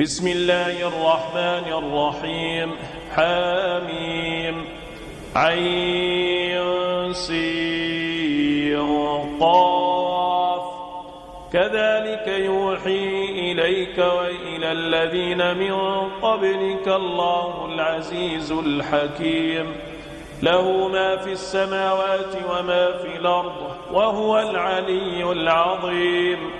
بسم الله الرحمن الرحيم. حاميم عين قاف. كذلك يوحي إليك وإلى الذين من قبلك الله العزيز الحكيم. له ما في السماوات وما في الأرض وهو العلي العظيم.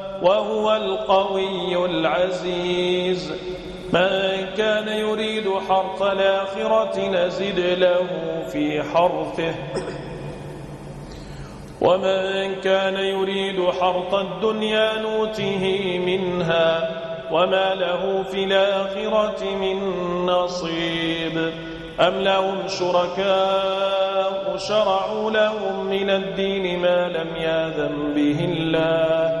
وهو القوي العزيز. من كان يريد حرث الآخرة نزد له في حرثه. ومن كان يريد حرث الدنيا نوته منها وما له في الآخرة من نصيب. أم لهم شركاء شرعوا لهم من الدين ما لم يأذن به الله.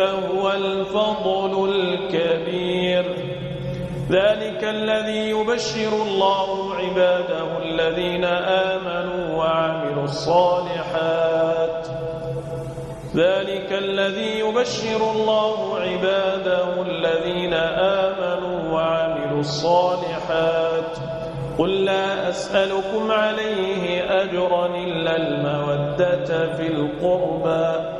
هو الفضل الكبير. ذلك الذي يبشر الله عباده الذين آمنوا وعملوا الصالحات. ذلك الذي يبشر الله عباده الذين آمنوا وعملوا الصالحات. قل لا أسألكم عليه أجرا إلا المودة في القربى.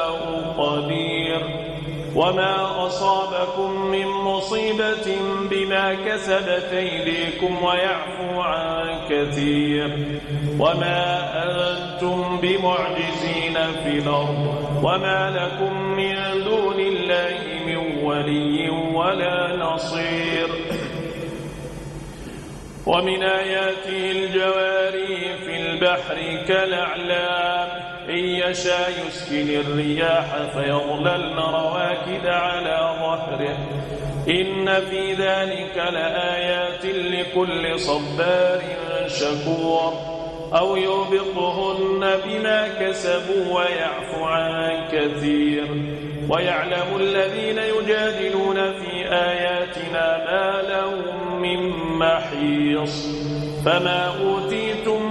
وما أصابكم من مصيبة بما كسبت أيديكم ويعفو عن كثير وما أنتم بمعجزين في الأرض وما لكم من دون الله من ولي ولا نصير ومن آياته الجواري في البحر كالأعلام إن يشاء يسكن الرياح فيظللن رواكد على ظهره. إن في ذلك لآيات لكل صبار شكور. أو يوبقهن بما كسبوا ويعفو عن كثير. ويعلم الذين يجادلون في آياتنا ما لهم من محيص. فما أوتيتم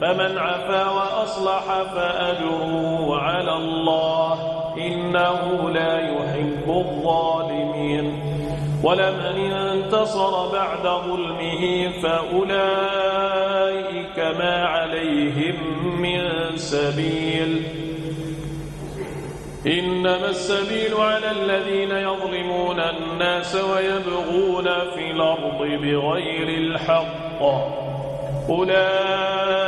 فمن عفا وأصلح فأجره على الله إنه لا يحب الظالمين ولمن انتصر بعد ظلمه فأولئك ما عليهم من سبيل إنما السبيل على الذين يظلمون الناس ويبغون في الأرض بغير الحق أولئك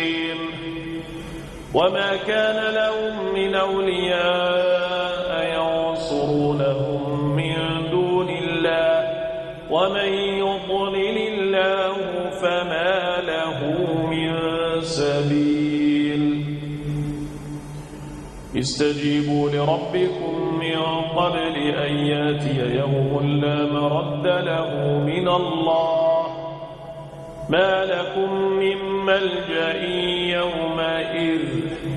وما كان لهم من أولياء ينصرونهم من دون الله. ومن يضلل الله فما له من سبيل. استجيبوا لربكم من قبل أن يأتي يوم لا مرد له من الله. ما لكم من ملجأ يوم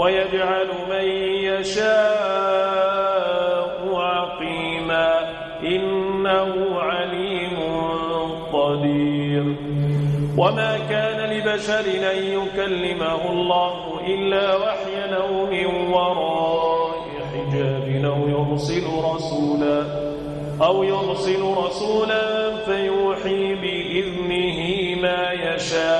ويجعل من يشاء عقيما إنه عليم قدير. وما كان لبشر أن يكلمه الله إلا وحي نوم وراء حجاب أو يرسل رسولا أو يرسل رسولا فيوحي بإذنه ما يشاء.